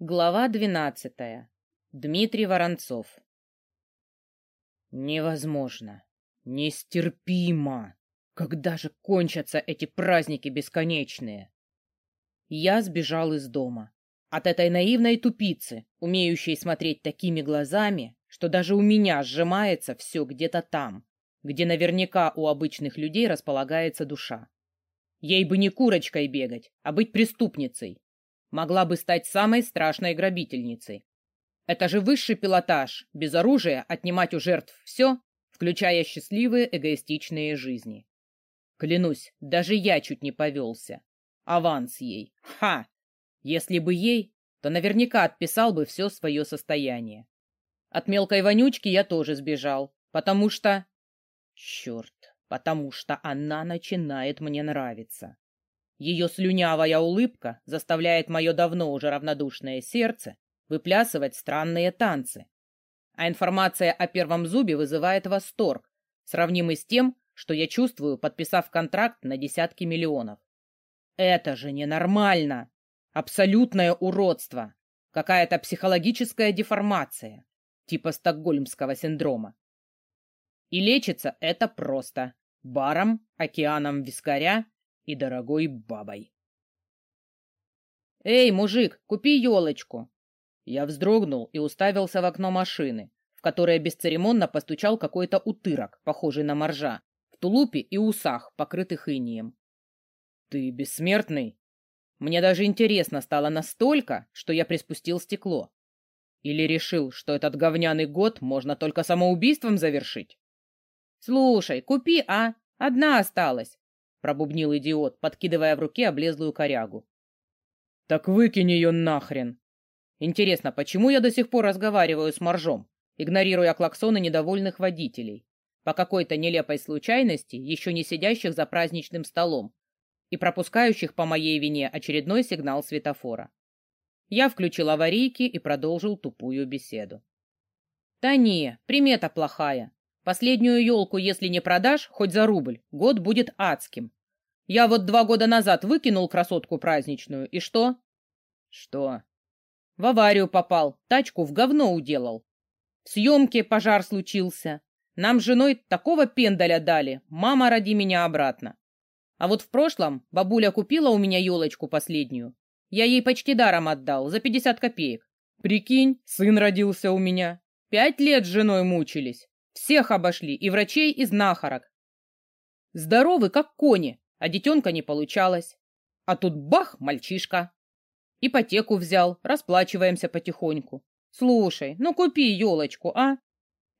Глава двенадцатая. Дмитрий Воронцов. Невозможно. Нестерпимо. Когда же кончатся эти праздники бесконечные? Я сбежал из дома. От этой наивной тупицы, умеющей смотреть такими глазами, что даже у меня сжимается все где-то там, где наверняка у обычных людей располагается душа. Ей бы не курочкой бегать, а быть преступницей. Могла бы стать самой страшной грабительницей. Это же высший пилотаж, без оружия отнимать у жертв все, включая счастливые эгоистичные жизни. Клянусь, даже я чуть не повелся. Аванс ей. Ха! Если бы ей, то наверняка отписал бы все свое состояние. От мелкой вонючки я тоже сбежал, потому что... Черт, потому что она начинает мне нравиться. Ее слюнявая улыбка заставляет мое давно уже равнодушное сердце выплясывать странные танцы. А информация о первом зубе вызывает восторг, сравнимый с тем, что я чувствую, подписав контракт на десятки миллионов. Это же ненормально! Абсолютное уродство! Какая-то психологическая деформация, типа стокгольмского синдрома. И лечится это просто. Баром, океаном вискаря и дорогой бабой. «Эй, мужик, купи елочку!» Я вздрогнул и уставился в окно машины, в которое бесцеремонно постучал какой-то утырок, похожий на моржа, в тулупе и усах, покрытых инием. «Ты бессмертный?» Мне даже интересно стало настолько, что я приспустил стекло. Или решил, что этот говняный год можно только самоубийством завершить? «Слушай, купи, а? Одна осталась!» — пробубнил идиот, подкидывая в руке облезлую корягу. «Так выкинь ее нахрен!» Интересно, почему я до сих пор разговариваю с моржом, игнорируя клаксоны недовольных водителей, по какой-то нелепой случайности, еще не сидящих за праздничным столом, и пропускающих по моей вине очередной сигнал светофора. Я включил аварийки и продолжил тупую беседу. «Да не, примета плохая. Последнюю елку, если не продашь, хоть за рубль, год будет адским. Я вот два года назад выкинул красотку праздничную, и что? Что? В аварию попал, тачку в говно уделал. В съемке пожар случился. Нам с женой такого пендаля дали, мама роди меня обратно. А вот в прошлом бабуля купила у меня елочку последнюю. Я ей почти даром отдал, за пятьдесят копеек. Прикинь, сын родился у меня. Пять лет с женой мучились. Всех обошли, и врачей, и знахарок. Здоровы, как кони, а детенка не получалось. А тут бах, мальчишка. Ипотеку взял, расплачиваемся потихоньку. Слушай, ну купи елочку, а?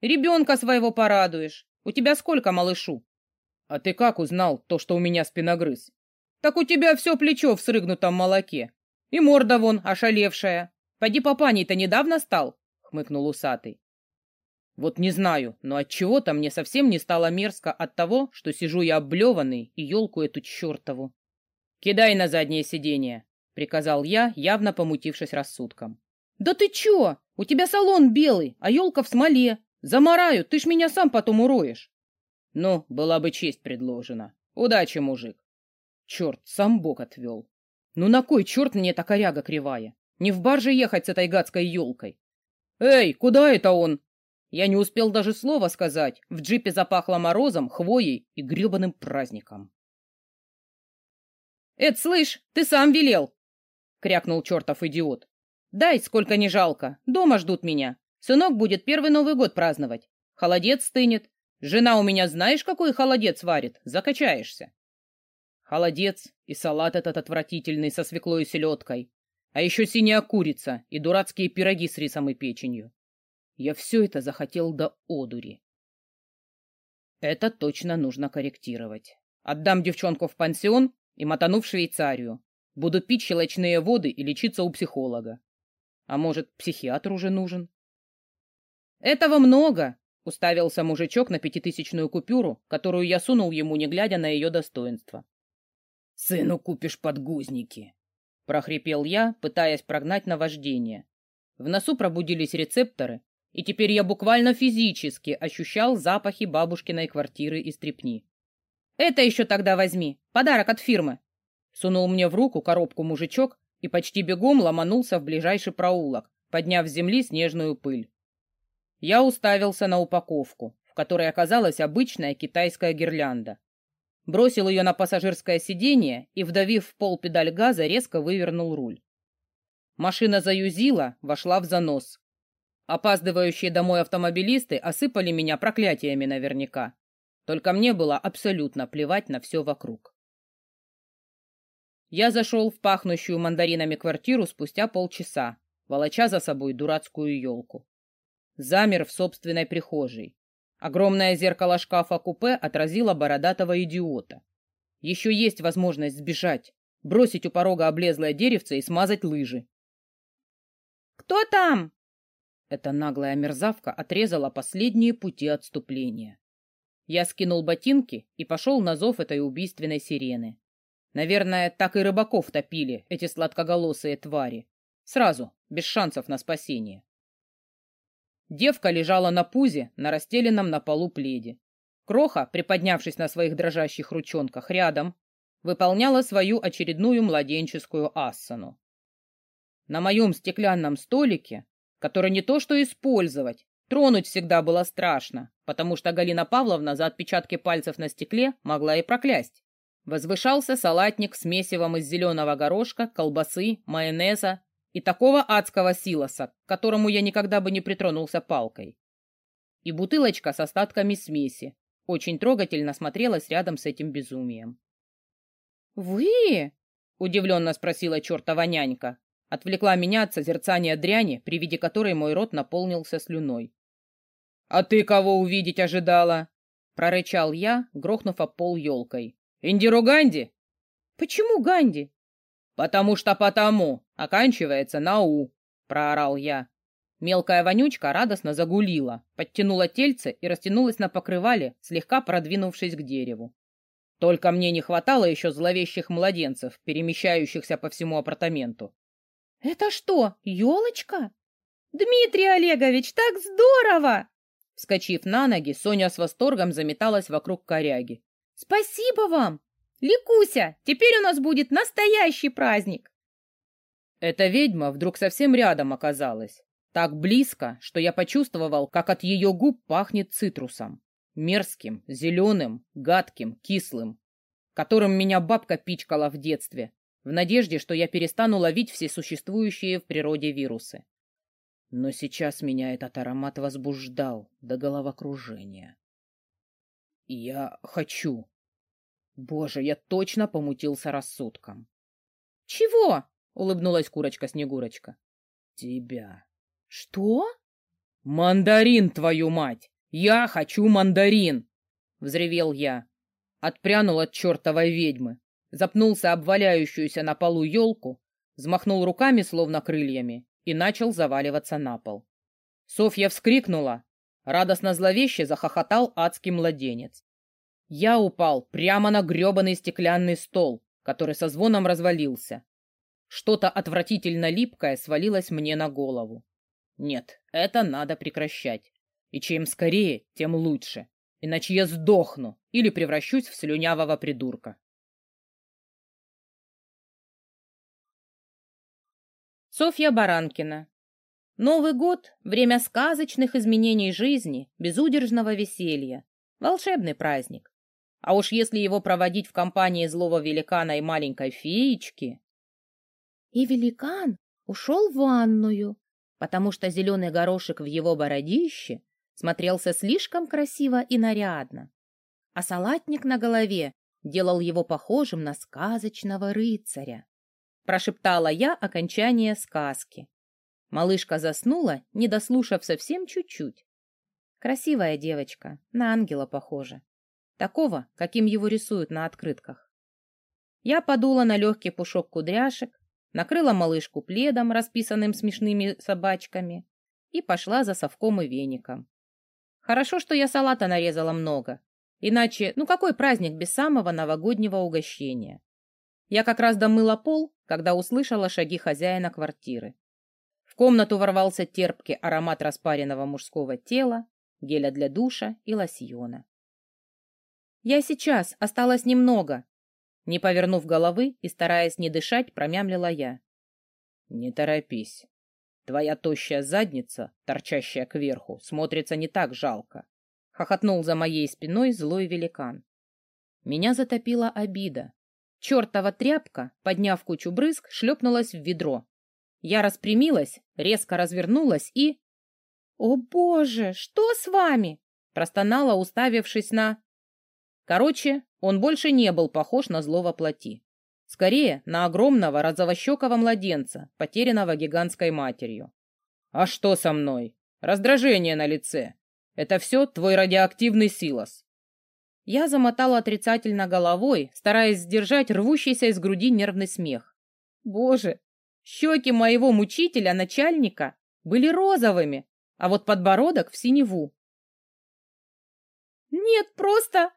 Ребенка своего порадуешь. У тебя сколько малышу? А ты как узнал то, что у меня спиногрыз? Так у тебя все плечо в срыгнутом молоке. И морда вон ошалевшая. Поди папаней-то недавно стал, хмыкнул усатый. Вот не знаю, но от чего то мне совсем не стало мерзко от того, что сижу я облеванный и елку эту чертову. «Кидай на заднее сиденье», — приказал я, явно помутившись рассудком. «Да ты чё? У тебя салон белый, а елка в смоле. Замараю, ты ж меня сам потом уроешь». «Ну, была бы честь предложена. Удачи, мужик». Черт, сам бог отвел. Ну на кой черт мне эта коряга кривая? Не в бар же ехать с этой гадской елкой. «Эй, куда это он?» Я не успел даже слова сказать. В джипе запахло морозом, хвоей и гребаным праздником. «Эд, слышь, ты сам велел!» — крякнул чертов идиот. «Дай, сколько не жалко. Дома ждут меня. Сынок будет первый Новый год праздновать. Холодец стынет. Жена у меня знаешь, какой холодец варит? Закачаешься». Холодец и салат этот отвратительный со свеклой и селедкой. А еще синяя курица и дурацкие пироги с рисом и печенью. Я все это захотел до одури. Это точно нужно корректировать. Отдам девчонку в пансион и мотану в Швейцарию. Буду пить щелочные воды и лечиться у психолога. А может, психиатр уже нужен? Этого много, уставился мужичок на пятитысячную купюру, которую я сунул ему, не глядя на ее достоинство. «Сыну купишь подгузники!» — прохрипел я, пытаясь прогнать наваждение. В носу пробудились рецепторы, и теперь я буквально физически ощущал запахи бабушкиной квартиры и стрепни. «Это еще тогда возьми, подарок от фирмы!» Сунул мне в руку коробку мужичок, и почти бегом ломанулся в ближайший проулок, подняв с земли снежную пыль. Я уставился на упаковку, в которой оказалась обычная китайская гирлянда. Бросил ее на пассажирское сиденье и, вдавив в пол педаль газа, резко вывернул руль. Машина заюзила, вошла в занос. Опаздывающие домой автомобилисты осыпали меня проклятиями наверняка. Только мне было абсолютно плевать на все вокруг. Я зашел в пахнущую мандаринами квартиру спустя полчаса, волоча за собой дурацкую елку. Замер в собственной прихожей. Огромное зеркало шкафа-купе отразило бородатого идиота. Еще есть возможность сбежать, бросить у порога облезлое деревце и смазать лыжи. «Кто там?» Эта наглая мерзавка отрезала последние пути отступления. Я скинул ботинки и пошел на зов этой убийственной сирены. Наверное, так и рыбаков топили, эти сладкоголосые твари. Сразу, без шансов на спасение. Девка лежала на пузе, на расстеленном на полу пледе. Кроха, приподнявшись на своих дрожащих ручонках рядом, выполняла свою очередную младенческую ассану. На моем стеклянном столике, который не то что использовать, тронуть всегда было страшно, потому что Галина Павловна за отпечатки пальцев на стекле могла и проклясть. Возвышался салатник с месивом из зеленого горошка, колбасы, майонеза и такого адского силоса, к которому я никогда бы не притронулся палкой. И бутылочка с остатками смеси очень трогательно смотрелась рядом с этим безумием. «Вы?» — удивленно спросила чертова нянька. Отвлекла меня от созерцания дряни, при виде которой мой рот наполнился слюной. «А ты кого увидеть ожидала?» — прорычал я, грохнув об пол елкой. «Индиру Ганди?» «Почему Ганди?» «Потому что потому. Оканчивается на «у», — проорал я. Мелкая вонючка радостно загулила, подтянула тельце и растянулась на покрывале, слегка продвинувшись к дереву. Только мне не хватало еще зловещих младенцев, перемещающихся по всему апартаменту. «Это что, елочка? Дмитрий Олегович, так здорово!» Вскочив на ноги, Соня с восторгом заметалась вокруг коряги. «Спасибо вам! Ликуся, теперь у нас будет настоящий праздник!» Эта ведьма вдруг совсем рядом оказалась. Так близко, что я почувствовал, как от ее губ пахнет цитрусом. Мерзким, зеленым, гадким, кислым, которым меня бабка пичкала в детстве, в надежде, что я перестану ловить все существующие в природе вирусы. Но сейчас меня этот аромат возбуждал до головокружения. Я хочу. Боже, я точно помутился рассудком. Чего? улыбнулась курочка-снегурочка. Тебя. Что? Мандарин, твою мать! Я хочу мандарин! Взревел я. Отпрянул от чертовой ведьмы. Запнулся об валяющуюся на полу елку, взмахнул руками, словно крыльями, и начал заваливаться на пол. Софья вскрикнула. Радостно зловеще захохотал адский младенец. Я упал прямо на гребаный стеклянный стол, который со звоном развалился. Что-то отвратительно липкое свалилось мне на голову. Нет, это надо прекращать. И чем скорее, тем лучше. Иначе я сдохну или превращусь в слюнявого придурка. Софья Баранкина. Новый год — время сказочных изменений жизни, безудержного веселья. Волшебный праздник. А уж если его проводить в компании злого великана и маленькой феечки... И великан ушел в ванную, потому что зеленый горошек в его бородище смотрелся слишком красиво и нарядно, а салатник на голове делал его похожим на сказочного рыцаря. Прошептала я окончание сказки. Малышка заснула, не дослушав совсем чуть-чуть. Красивая девочка, на ангела похожа. Такого, каким его рисуют на открытках. Я подула на легкий пушок кудряшек, накрыла малышку пледом, расписанным смешными собачками, и пошла за совком и веником. Хорошо, что я салата нарезала много, иначе, ну какой праздник без самого новогоднего угощения? Я как раз домыла пол, когда услышала шаги хозяина квартиры. В комнату ворвался терпкий аромат распаренного мужского тела, геля для душа и лосьона. Я сейчас, осталось немного. Не повернув головы и стараясь не дышать, промямлила я. Не торопись. Твоя тощая задница, торчащая кверху, смотрится не так жалко. Хохотнул за моей спиной злой великан. Меня затопила обида. Чертова тряпка, подняв кучу брызг, шлепнулась в ведро. Я распрямилась, резко развернулась и... «О боже, что с вами?» простонала, уставившись на... Короче, он больше не был похож на злого плоти. Скорее, на огромного розовощекого младенца, потерянного гигантской матерью. «А что со мной? Раздражение на лице. Это все твой радиоактивный силос». Я замотала отрицательно головой, стараясь сдержать рвущийся из груди нервный смех. Боже, щеки моего мучителя, начальника, были розовыми, а вот подбородок в синеву. «Нет, просто...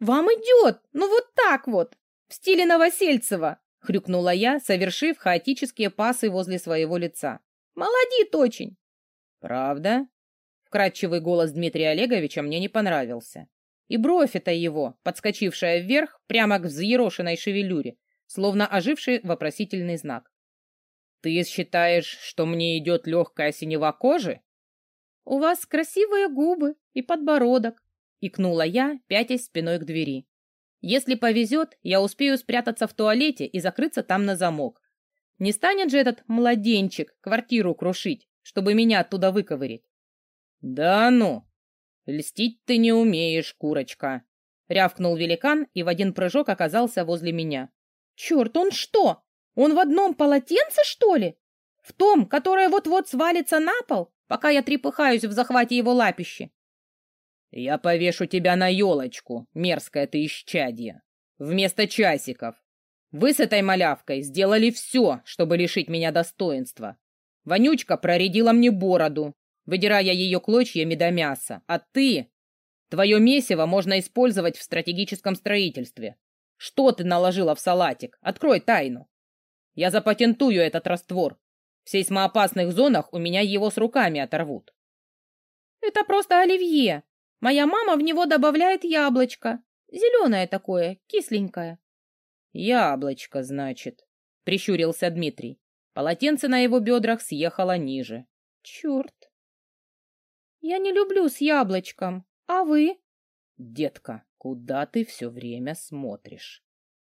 Вам идет, ну вот так вот, в стиле Новосельцева!» — хрюкнула я, совершив хаотические пасы возле своего лица. «Молодит очень!» «Правда?» — вкрадчивый голос Дмитрия Олеговича мне не понравился. И бровь это его, подскочившая вверх, прямо к взъерошенной шевелюре, словно оживший вопросительный знак. «Ты считаешь, что мне идет легкая синева кожи?» «У вас красивые губы и подбородок», — икнула я, пятясь спиной к двери. «Если повезет, я успею спрятаться в туалете и закрыться там на замок. Не станет же этот младенчик квартиру крушить, чтобы меня оттуда выковырить?» «Да ну! Льстить ты не умеешь, курочка!» Рявкнул великан и в один прыжок оказался возле меня. «Черт, он что? Он в одном полотенце, что ли? В том, которое вот-вот свалится на пол, пока я трепыхаюсь в захвате его лапищи?» «Я повешу тебя на елочку, мерзкое ты исчадье, вместо часиков. Вы с этой малявкой сделали все, чтобы лишить меня достоинства. Вонючка проредила мне бороду, выдирая ее клочьями до мяса, а ты... Твое месиво можно использовать в стратегическом строительстве. Что ты наложила в салатик? Открой тайну. Я запатентую этот раствор. В сейсмоопасных зонах у меня его с руками оторвут. Это просто оливье, Моя мама в него добавляет яблочко. Зеленое такое, кисленькое. Яблочко, значит, прищурился Дмитрий. Полотенце на его бедрах съехало ниже. Черт. Я не люблю с яблочком. А вы? Детка, куда ты все время смотришь?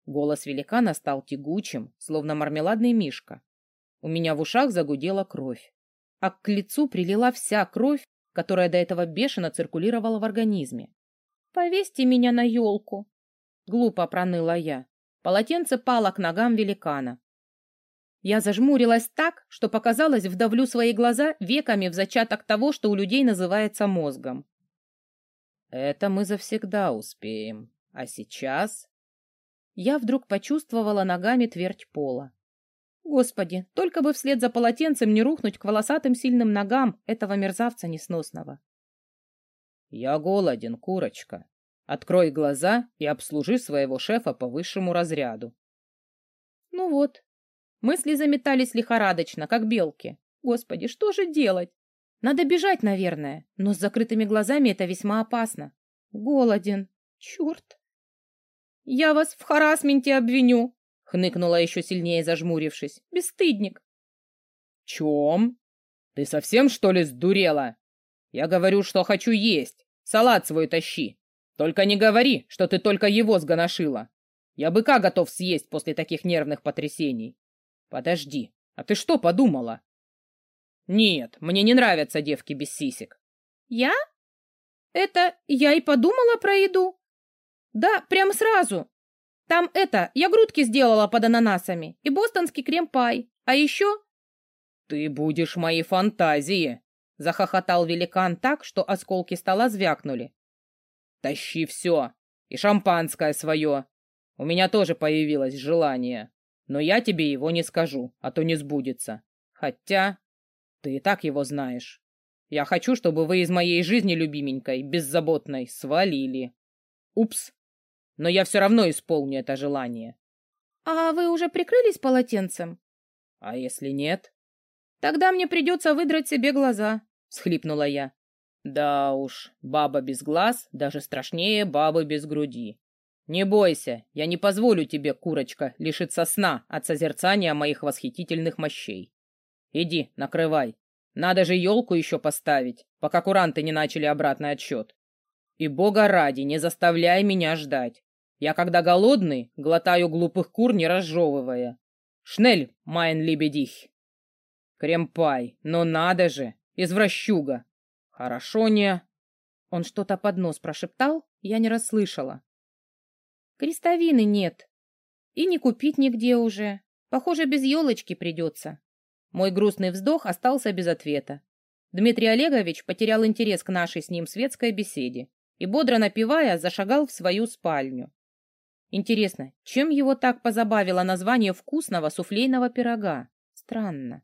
Голос великана стал тягучим, словно мармеладный мишка. У меня в ушах загудела кровь, а к лицу прилила вся кровь, которая до этого бешено циркулировала в организме. «Повесьте меня на елку!» Глупо проныла я. Полотенце пало к ногам великана. Я зажмурилась так, что показалось, вдавлю свои глаза веками в зачаток того, что у людей называется мозгом. «Это мы завсегда успеем. А сейчас...» Я вдруг почувствовала ногами твердь пола. Господи, только бы вслед за полотенцем не рухнуть к волосатым сильным ногам этого мерзавца несносного. Я голоден, курочка. Открой глаза и обслужи своего шефа по высшему разряду. Ну вот. Мысли заметались лихорадочно, как белки. Господи, что же делать? Надо бежать, наверное, но с закрытыми глазами это весьма опасно. Голоден. Черт. Я вас в харасменте обвиню, Хныкнула еще сильнее, зажмурившись. Бесстыдник. Чем? Ты совсем, что ли, сдурела? Я говорю, что хочу есть. Салат свой тащи. Только не говори, что ты только его сгоношила. Я быка готов съесть после таких нервных потрясений. Подожди, а ты что подумала? Нет, мне не нравятся девки без сисек. Я? Это я и подумала про еду. Да, прям сразу. Там это, я грудки сделала под ананасами и бостонский крем-пай. А еще...» «Ты будешь моей фантазии!» — захохотал великан так, что осколки стола звякнули. «Тащи все! И шампанское свое! У меня тоже появилось желание, но я тебе его не скажу, а то не сбудется. Хотя ты и так его знаешь. Я хочу, чтобы вы из моей жизни, любименькой, беззаботной, свалили. Упс!» но я все равно исполню это желание. А вы уже прикрылись полотенцем? А если нет? Тогда мне придется выдрать себе глаза, всхлипнула я. Да уж, баба без глаз даже страшнее бабы без груди. Не бойся, я не позволю тебе, курочка, лишиться сна от созерцания моих восхитительных мощей. Иди, накрывай. Надо же елку еще поставить, пока куранты не начали обратный отсчет. И бога ради, не заставляй меня ждать. Я, когда голодный, глотаю глупых кур, не разжевывая. Шнель, майн лебедих. Кремпай, но надо же, извращуга. Хорошо не... Он что-то под нос прошептал, я не расслышала. Крестовины нет. И не купить нигде уже. Похоже, без елочки придется. Мой грустный вздох остался без ответа. Дмитрий Олегович потерял интерес к нашей с ним светской беседе и, бодро напевая, зашагал в свою спальню. Интересно, чем его так позабавило название вкусного суфлейного пирога? Странно.